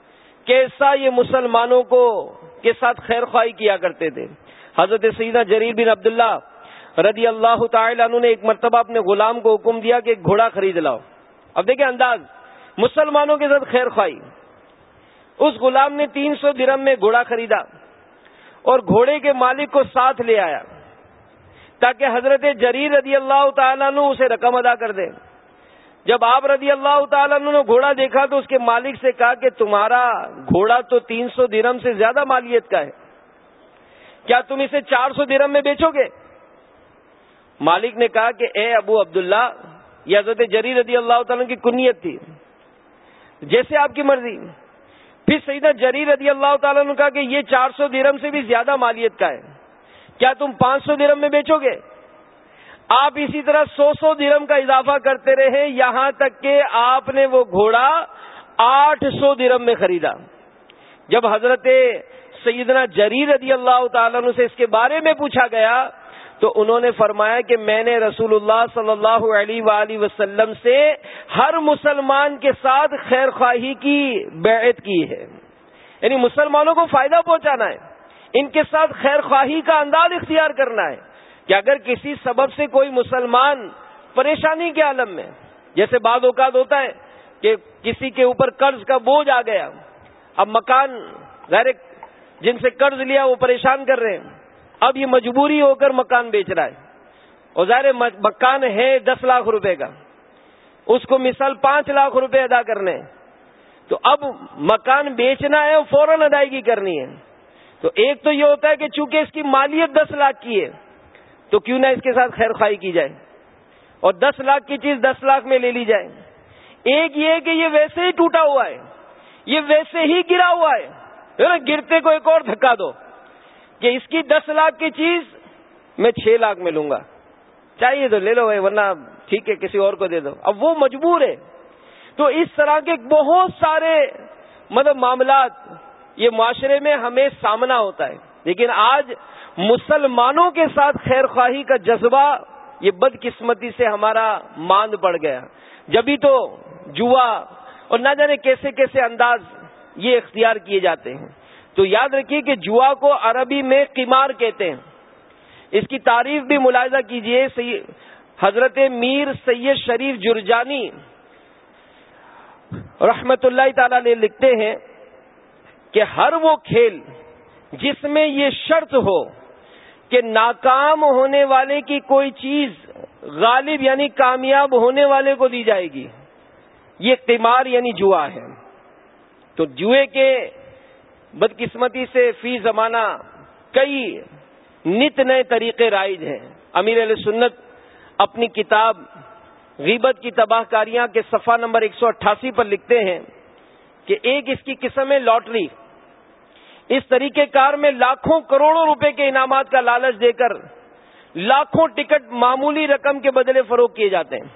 کیسا یہ مسلمانوں کو کے ساتھ خیر خواہی کیا کرتے تھے؟ حضرت سیدہ جریر بن عبداللہ رضی اللہ تعالی عنہ نے ایک مرتبہ اپنے غلام کو حکم دیا کہ گھوڑا خرید لاؤ۔ اب دیکھیں انداز۔ مسلمانوں کے ساتھ خیر خواہی۔ اس غلام نے تین سو درم میں گھوڑا خریدا اور گھوڑے کے مالک کو ساتھ لے آیا تاکہ حضرت جریر رضی اللہ تعالیٰ نے اسے رقم ادا کر دے جب آپ رضی اللہ تعالیٰ نے گھوڑا دیکھا تو اس کے مالک سے کہا کہ تمہارا گھوڑا تو تین سو درم سے زیادہ مالیت کا ہے۔ کیا تم اسے چار سو درم میں بیچو گے؟ مالک نے کہا کہ اے ابو عبداللہ، یہ حضرت جریر رضی اللہ تعالیٰ کی کنیت تھی۔ جیسے آپ کی مرضی۔ پھر سیدہ جری رضی اللہ تعالیٰ نے کہا کہ یہ چار سو درم سے بھی زیادہ مالیت کا ہے۔ کیا تم پانچ سو درم میں بیچو گے؟ آپ اسی طرح سو سو درم کا اضافہ کرتے رہے، یہاں تک کہ آپ نے وہ گھوڑا آٹھ سو درم میں خریدا۔ جب حضرت سیدنا جری رضی اللہ تعالیٰ سے اس کے بارے میں پوچھا گیا، تو انہوں نے فرمایا کہ میں نے رسول اللہ صلی اللہ علیہ وآلہ وسلم سے ہر مسلمان کے ساتھ خیر خواہی کی بیعت کی ہے۔ یعنی مسلمانوں کو فائدہ پہنچانا ہے، ان کے ساتھ خیر خواہی کا انداز اختیار کرنا ہے۔ کہ اگر کسی سبب سے کوئی مسلمان پریشانی کے عالم میں، جیسے بعض اوقات ہوتا ہے کہ کسی کے اوپر قرض کا بوجھ آ گیا، اب مکان غیر جن سے قرض لیا وہ پریشان کر رہے ہیں، اب یہ مجبوری ہو کر مکان بیچ رہا ہے۔ اور ظاہر مکان ہے دس لاکھ روپے کا۔ اس کو مثال پانچ لاکھ روپے ادا کرنے تو اب مکان بیچنا ہے اور فوراً ادائیگی کرنی ہے۔ تو ایک تو یہ ہوتا ہے کہ چونکہ اس کی مالیت دس لاکھ کی ہے تو کیوں نہ اس کے ساتھ خیر خواہی کی جائے اور دس لاکھ کی چیز دس لاکھ میں لے لی جائے ایک یہ کہ یہ ویسے ہی ٹوٹا ہوا ہے، یہ ویسے ہی گرا ہوا ہے۔ گرتے کو ایک اور دھکا دو کہ اس کی دس لاکھ کی چیز میں چھ لاکھ میں لوں گا۔ چاہیے تو لے لو بھائی، ورنہ ٹھیک ہے، کسی اور کو دے دو۔ اب وہ مجبور ہے۔ تو اس طرح کے بہت سارے مطلب معاملات یہ معاشرے میں ہمیں سامنا ہوتا ہے۔ لیکن آج مسلمانوں کے ساتھ خیر خواہی کا جذبہ یہ بدقسمتی سے ہمارا ماند پڑ گیا۔ جبھی تو جوا اور نہ جانے کیسے کیسے انداز یہ اختیار کیے جاتے ہیں۔ تو یاد رکھیے کہ جوا کو عربی میں قمار کہتے ہیں۔ اس کی تعریف بھی ملاحظہ کیجیے حضرت میر سید شریف جرجانی رحمت اللہ تعالی لکھتے ہیں کہ ہر وہ کھیل جس میں یہ شرط ہو کہ ناکام ہونے والے کی کوئی چیز غالب یعنی کامیاب ہونے والے کو دی جائے گی۔ یہ قمار یعنی جوا ہے۔ تو جوئے کے بدقسمتی سے فی زمانہ کئی نت نئے طریقے رائج ہیں۔ امیر علیہ سنت اپنی کتاب غیبت کی تباہ کاریاں کے صفحہ نمبر ایک سو اٹھاسی پر لکھتے ہیں کہ ایک اس کی قسم ہے لاٹری۔ اس طریقہ کار میں لاکھوں کروڑوں روپے کے انعامات کا لالچ دے کر لاکھوں ٹکٹ معمولی رقم کے بدلے فروغ کیے جاتے ہیں۔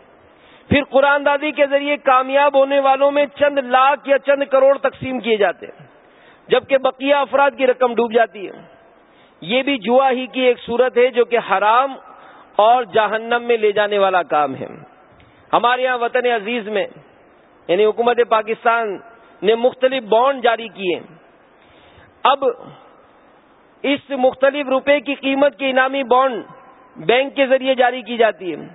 پھر قرآن دادی کے ذریعے کامیاب ہونے والوں میں چند لاکھ یا چند کروڑ تقسیم کیے جاتے ہیں، جبکہ بقیہ افراد کی رقم ڈوب جاتی ہے۔ یہ بھی جوا ہی کی ایک صورت ہے جو کہ حرام اور جہنم میں لے جانے والا کام ہے۔ ہمارے یہاں وطن عزیز میں یعنی حکومت پاکستان نے مختلف بانڈ جاری کیے۔ اب اس مختلف روپے کی قیمت کی انعامی بانڈ بینک کے ذریعے جاری کی جاتی ہے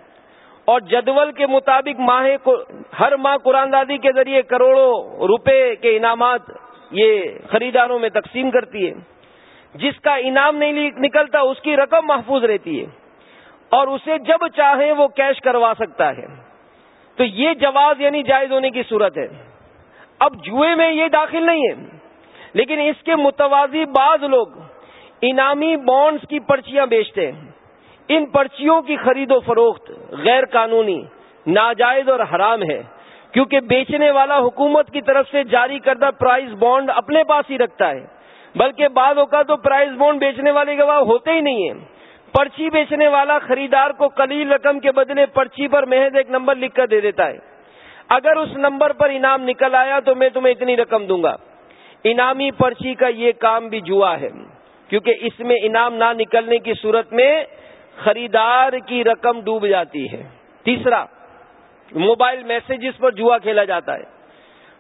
اور جدول کے مطابق ماہ ہر ماہ قرآن دادی کے ذریعے کروڑوں روپے کے انعامات یہ خریداروں میں تقسیم کرتی ہے۔ جس کا انعام نہیں نکلتا اس کی رقم محفوظ رہتی ہے اور اسے جب چاہے وہ کیش کروا سکتا ہے۔ تو یہ جواز یعنی جائز ہونے کی صورت ہے۔ اب جوئے میں یہ داخل نہیں ہے۔ لیکن اس کے متوازی بعض لوگ انعامی بانڈز کی پرچیاں بیچتے ہیں۔ ان پرچیوں کی خرید و فروخت غیر قانونی، ناجائز اور حرام ہے۔ کیونکہ بیچنے والا حکومت کی طرف سے جاری کردہ پرائز بانڈ اپنے پاس ہی رکھتا ہے۔ بلکہ بعض اوقات تو پرائز بانڈ بیچنے والے گواہ ہوتے ہی نہیں ہیں۔ پرچی بیچنے والا خریدار کو کلیل رقم کے بدلے پرچی پر محض ایک نمبر لکھ کر دے دیتا ہے۔ اگر اس نمبر پر انعام نکل آیا تو میں تمہیں اتنی رقم دوں گا۔ انعامی پرچی کا یہ کام بھی جوا ہے۔ کیونکہ اس میں انعام نہ نکلنے کی صورت میں خریدار کی رقم ڈوب جاتی ہے۔ تیسرا، موبائل میسجز پر جوا کھیلا جاتا ہے۔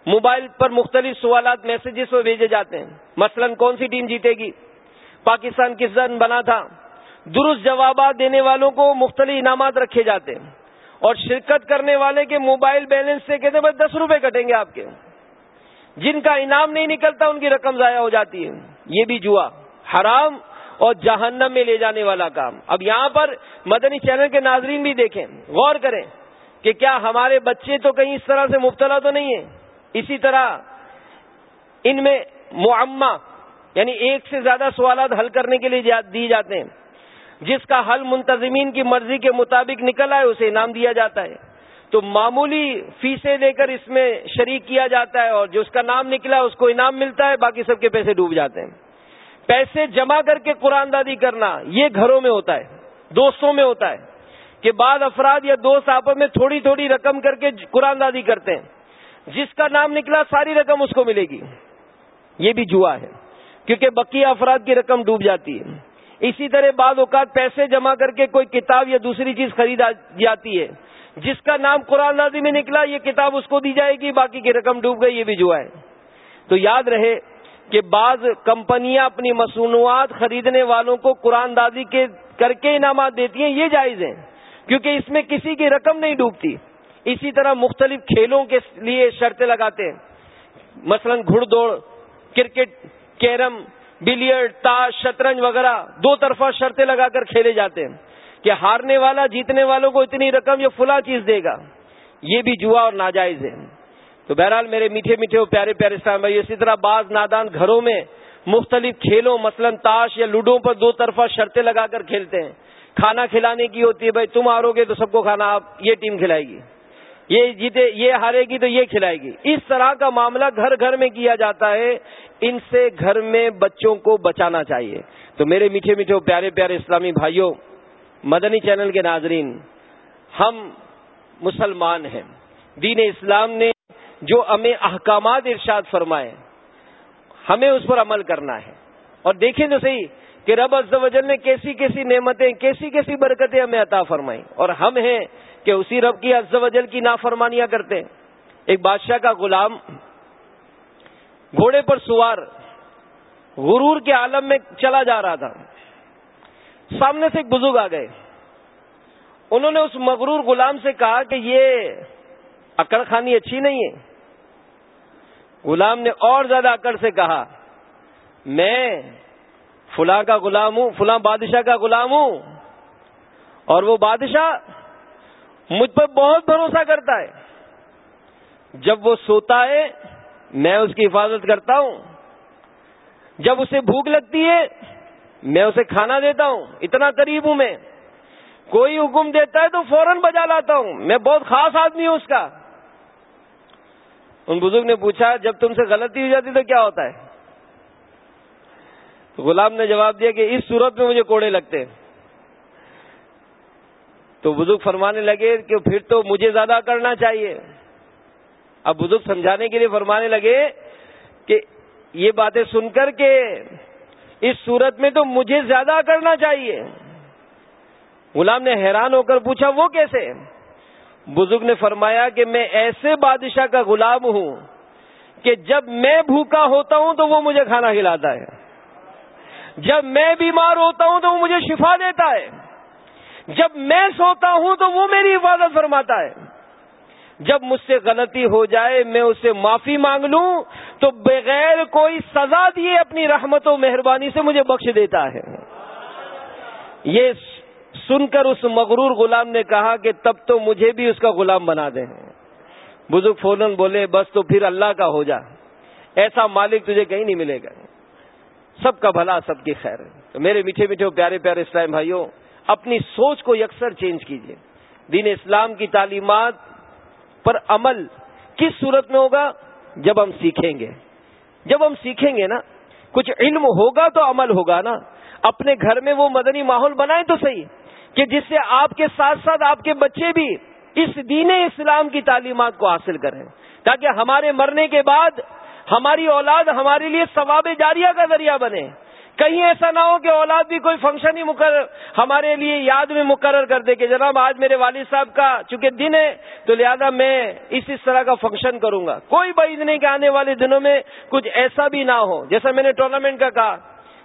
موبائل پر مختلف سوالات میسجز پر بھیجے جاتے ہیں۔ مثلا، کون سی ٹیم جیتے گی؟ پاکستان کس زن بنا تھا؟ درست جوابات دینے والوں کو مختلف انعامات رکھے جاتے ہیں۔ اور شرکت کرنے والے کے موبائل بیلنس سے کہتے ہیں، بس دس روپے کٹیں گے آپ کے۔ جن کا انعام نہیں نکلتا ان کی رقم ضائع ہو جاتی ہے۔ یہ بھی جوا۔ حرام اور جہنم میں لے جانے والا کام۔ اب یہاں پر مدنی چینل کے ناظرین بھی دیکھیں۔ غور کریں کہ کیا ہمارے بچے تو کہیں اس طرح سے مبتلا تو نہیں ہے اسی طرح ان میں معمہ یعنی ایک سے زیادہ سوالات حل کرنے کے لیے دی جاتے ہیں۔ جس کا حل منتظمین کی مرضی کے مطابق نکل آئے، اسے انعام دیا جاتا ہے۔ تو معمولی فیسیں لے کر اس میں شریک کیا جاتا ہے اور جو اس کا نام نکلا اس کو انعام ملتا ہے، باقی سب کے پیسے ڈوب جاتے ہیں۔ پیسے جمع کر کے قرآن دادی کرنا یہ گھروں میں ہوتا ہے، دوستوں میں ہوتا ہے کہ بعض افراد یا دوست آپس میں تھوڑی تھوڑی رقم کر کے قرآن دادی کرتے ہیں۔ جس کا نام نکلا ساری رقم اس کو ملے گی۔ یہ بھی جوا ہے، کیونکہ بقیہ افراد کی رقم ڈوب جاتی ہے۔ اسی طرح بعض اوقات پیسے جمع کر کے کوئی کتاب یا دوسری چیز خرید جاتی ہے۔ جس کا نام قرآن نازی میں نکلا، یہ کتاب اس کو دی جائے گی، باقی کی رقم ڈوب گئی، یہ بھی جو ہے۔ تو یاد رہے کہ بعض کمپنیاں اپنی مصنوعات خریدنے والوں کو قرآن دادی کے کر کے انعامات دیتی ہیں، یہ جائز ہیں۔ کیونکہ اس میں کسی کی رقم نہیں ڈوبتی۔ اسی طرح مختلف کھیلوں کے لیے شرطیں لگاتے ہیں۔ مثلا گھڑ دوڑ، کرکٹ، کیرم بلیئر تاش، شطرنج وغیرہ، دو طرفہ شرطیں لگا کر کھیلے جاتے ہیں۔ کہ ہارنے والا، جیتنے والوں کو اتنی رقم یا فلا چیز دے گا۔ یہ بھی جوا اور ناجائز ہے۔ تو بہرحال میرے میٹھے میٹھے اور پیارے پیارے اسلام بھائی، اسی طرح بعض نادان گھروں میں مختلف کھیلوں، مثلا تاش یا لوڈو پر دو طرفہ شرطیں لگا کر کھیلتے ہیں۔ کھانا کھلانے کی ہوتی ہے، بھائی تم ہارو گے تو سب کو کھانا، آپ یہ ٹیم کھلائے گی۔ یہ جیتے، یہ ہارے گی تو یہ کھلائے گی۔ اس طرح کا معاملہ گھر گھر میں کیا جاتا ہے۔ ان سے گھر میں بچوں کو بچانا چاہیے۔ تو میرے میٹھے میٹھے پیارے پیارے اسلامی بھائیوں مدنی چینل کے ناظرین، ہم مسلمان ہیں۔ دین اسلام نے جو ہمیں احکامات ارشاد فرمائے، ہمیں اس پر عمل کرنا ہے۔ اور دیکھیں تو صحیح کہ رب وجل نے کیسی کیسی نعمتیں، کیسی کیسی برکتیں ہمیں عطا فرمائی اور ہم ہیں کہ اسی رب کی وجل کی نافرمانیاں کرتے ایک بادشاہ کا غلام گھوڑے پر سوار غرور کے عالم میں چلا جا رہا تھا۔ سامنے سے ایک بزرگ آ گئے۔ انہوں نے اس مغرور غلام سے کہا کہ یہ اکڑ خانی اچھی نہیں ہے۔ غلام نے اور زیادہ اکڑ سے کہا، میں فلاں کا غلام ہوں، فلاں بادشاہ کا غلام ہوں۔ اور وہ بادشاہ مجھ پر بہت بھروسہ کرتا ہے۔ جب وہ سوتا ہے، میں اس کی حفاظت کرتا ہوں۔ جب اسے بھوک لگتی ہے میں اسے کھانا دیتا ہوں، اتنا قریب ہوں میں۔ کوئی حکم دیتا ہے تو فوراً بجا لاتا ہوں۔ میں بہت خاص آدمی ہوں اس کا۔ ان بزرگ نے پوچھا، جب تم سے غلطی ہو جاتی تو کیا ہوتا ہے؟ غلام نے جواب دیا کہ اس صورت میں مجھے کوڑے لگتے۔ تو بزرگ فرمانے لگے کہ پھر تو مجھے زیادہ کرنا چاہیے۔ اب بزرگ سمجھانے کے لیے فرمانے لگے کہ یہ باتیں سن کر کے اس صورت میں تو مجھے زیادہ کرنا چاہیے۔ غلام نے حیران ہو کر پوچھا، وہ کیسے؟ بزرگ نے فرمایا کہ میں ایسے بادشاہ کا غلام ہوں کہ جب میں بھوکا ہوتا ہوں تو وہ مجھے کھانا کھلاتا ہے۔ جب میں بیمار ہوتا ہوں تو وہ مجھے شفا دیتا ہے۔ جب میں سوتا ہوں تو وہ میری حفاظت فرماتا ہے۔ جب مجھ سے غلطی ہو جائے میں اسے معافی مانگ لوں، تو بغیر کوئی سزا دیے اپنی رحمت و مہربانی سے مجھے بخش دیتا ہے۔ یہ سن کر اس مغرور غلام نے کہا کہ تب تو مجھے بھی اس کا غلام بنا دیں بزرگ فوراً بولے، بس تو پھر اللہ کا ہو جا۔ ایسا مالک تجھے کہیں نہیں ملے گا۔ سب کا بھلا، سب کی خیر۔ تو میرے میٹھے میٹھے پیارے پیارے اسلام بھائیوں، اپنی سوچ کو یکسر چینج کیجیے دین اسلام کی تعلیمات پر عمل کس صورت میں ہوگا؟ جب ہم سیکھیں گے۔ جب ہم سیکھیں گے نا، کچھ علم ہوگا تو عمل ہوگا نا۔ اپنے گھر میں وہ مدنی ماحول بنائیں تو صحیح، کہ جس سے آپ کے ساتھ ساتھ آپ کے بچے بھی اس دین اسلام کی تعلیمات کو حاصل کریں۔ تاکہ ہمارے مرنے کے بعد ہماری اولاد ہمارے لیے ثواب جاریہ کا ذریعہ بنے۔ کہیں ایسا نہ ہو کہ اولاد بھی کوئی فنکشن ہی مقرر ہمارے لیے یاد میں مقرر کر دے کہ جناب آج میرے والد صاحب کا چونکہ دن ہے، تو لہذا میں اس اس طرح کا فنکشن کروں گا۔ کوئی بعید نہیں کہ آنے والے دنوں میں کچھ ایسا بھی نہ ہو۔ جیسا میں نے ٹورنامنٹ کا کہا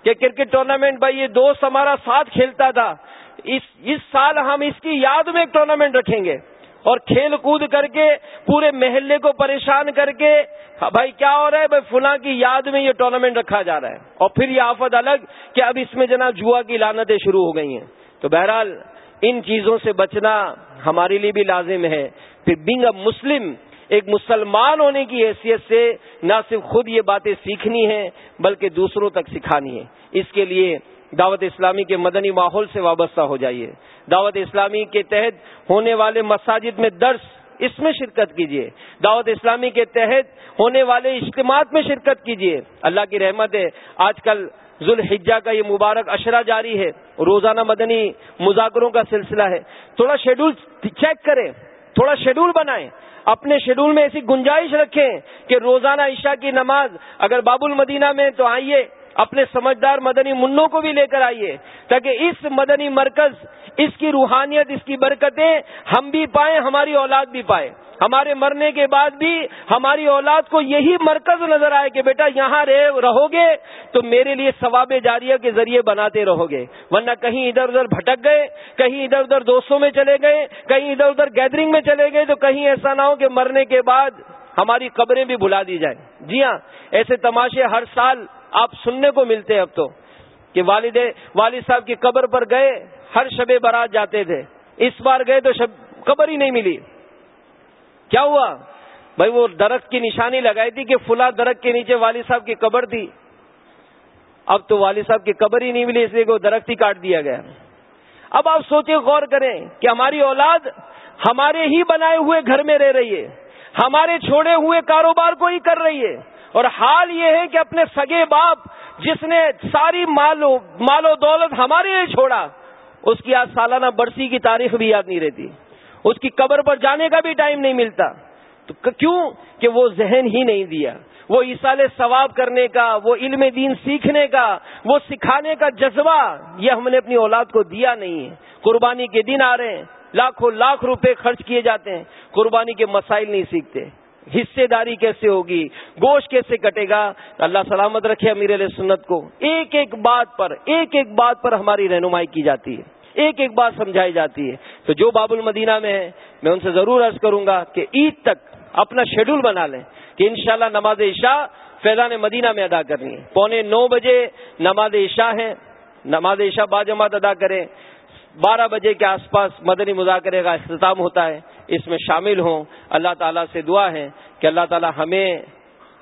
کہ کرکٹ ٹورنامنٹ بھائی، یہ دوست ہمارا ساتھ کھیلتا تھا۔ اس اس سال ہم اس کی یاد میں ایک ٹورنامنٹ رکھیں گے۔ اور کھیل کود کر کے پورے محلے کو پریشان کر کے ہاں بھائی کیا ہو رہا ہے؟ بھائی فلاں کی یاد میں یہ ٹورنامنٹ رکھا جا رہا ہے۔ اور پھر یہ آفت الگ کہ اب اس میں جناب جوا کی لانتیں شروع ہو گئی ہیں۔ تو بہرحال ان چیزوں سے بچنا ہمارے لیے بھی لازم ہے۔ پھر بینگ اے مسلم ایک مسلمان ہونے کی حیثیت سے نہ صرف خود یہ باتیں سیکھنی ہے بلکہ دوسروں تک سکھانی ہے اس کے لیے دعوت اسلامی کے مدنی ماحول سے وابستہ ہو جائیے۔ دعوت اسلامی کے تحت ہونے والے مساجد میں درس، اس میں شرکت کیجیے۔ دعوت اسلامی کے تحت ہونے والے اجتماعات میں شرکت کیجیے۔ اللہ کی رحمت ہے، آج کل ذوالحجہ کا یہ مبارک اشرہ جاری ہے۔ روزانہ مدنی مذاکروں کا سلسلہ ہے۔ تھوڑا شیڈول چیک کریں، تھوڑا شیڈول بنائیں۔ اپنے شیڈول میں ایسی گنجائش رکھیں کہ روزانہ عشاء کی نماز اگر باب المدینہ میں تو آئیے۔ اپنے سمجھدار مدنی منوں کو بھی لے کر آئیے، تاکہ اس مدنی مرکز، اس کی روحانیت، اس کی برکتیں ہم بھی پائیں، ہماری اولاد بھی پائے۔ ہمارے مرنے کے بعد بھی ہماری اولاد کو یہی مرکز نظر آئے کہ بیٹا یہاں رہو گے تو میرے لیے ثواب جاریہ کے ذریعے بناتے رہو گے ورنہ کہیں ادھر ادھر بھٹک گئے، کہیں ادھر ادھر دوستوں میں چلے گئے، کہیں ادھر ادھر گیدرنگ میں چلے گئے، تو کہیں ایسا نہ ہو کہ مرنے کے بعد ہماری قبریں بھی بلا دی جائیں۔ جی ہاں ایسے تماشے ہر سال آپ سننے کو ملتے اب تو کہ والد والد صاحب کی قبر پر گئے، ہر شب برات جاتے تھے۔ اس بار گئے تو شب قبر ہی نہیں ملی۔ کیا ہوا؟ بھائی وہ درخت کی نشانی لگائی تھی کہ فلا درخت کے نیچے والد صاحب کی قبر تھی۔ اب تو والد صاحب کی قبر ہی نہیں ملی، اس لیے وہ درخت ہی کاٹ دیا گیا۔ اب آپ سوچے غور کریں کہ ہماری اولاد ہمارے ہی بنائے ہوئے گھر میں رہ رہی ہے۔ ہمارے چھوڑے ہوئے کاروبار کو ہی کر رہی ہے۔ اور حال یہ ہے کہ اپنے سگے باپ جس نے ساری مال و دولت ہمارے لیے چھوڑا، اس کی آج سالانہ برسی کی تاریخ بھی یاد نہیں رہتی۔ اس کی قبر پر جانے کا بھی ٹائم نہیں ملتا۔ تو کیوں کہ وہ ذہن ہی نہیں دیا؟ وہ عیسال ثواب کرنے کا، وہ علم دین سیکھنے کا، وہ سکھانے کا جذبہ، یہ ہم نے اپنی اولاد کو دیا نہیں ہے۔ قربانی کے دن آ رہے ہیں، لاکھوں لاکھ روپے خرچ کیے جاتے ہیں، قربانی کے مسائل نہیں سیکھتے۔ حصے داری کیسے ہوگی؟ گوشت کیسے کٹے گا؟ اللہ سلامت رکھے امیر علیہ سنت کو۔ ایک ایک بات پر، ایک ایک بات پر ہماری رہنمائی کی جاتی ہے۔ ایک ایک بات سمجھائی جاتی ہے۔ تو جو باب المدینہ میں ہے، میں ان سے ضرور عرض کروں گا کہ عید تک اپنا شیڈول بنا لیں کہ انشاءاللہ نماز عشاء فیضان مدینہ میں ادا کرنی ہے۔ پونے نو بجے نماز عشاء ہے نماز عشاء با جماعت ادا کریں۔ بارہ بجے کے آس پاس مدنی مذاکرے کا اختتام ہوتا ہے، اس میں شامل ہوں۔ اللہ تعالیٰ سے دعا ہے کہ اللہ تعالیٰ ہمیں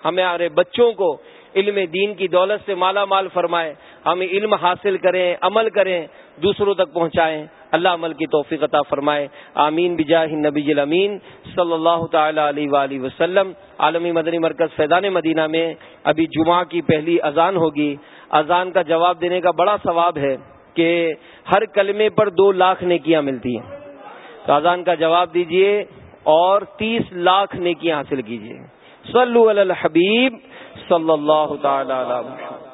ہمیں ہمارے بچوں کو علم دین کی دولت سے مالا مال فرمائے۔ ہم علم حاصل کریں، عمل کریں، دوسروں تک پہنچائیں۔ اللہ عمل کی توفیق عطا فرمائے۔ آمین۔ بجاہ نبی الامین۔ صلی اللہ تعالی علیہ وآلہ وسلم۔ عالمی مدنی مرکز فیضان مدینہ میں ابھی جمعہ کی پہلی اذان ہوگی۔ اذان کا جواب دینے کا بڑا ثواب ہے کہ ہر کلمے پر دو لاکھ نیکیاں ملتی ہیں۔ تو اذان کا جواب دیجیے اور تیس لاکھ نیکیاں حاصل کیجیے صلو علی الحبیب صلی اللہ تعالی علیہ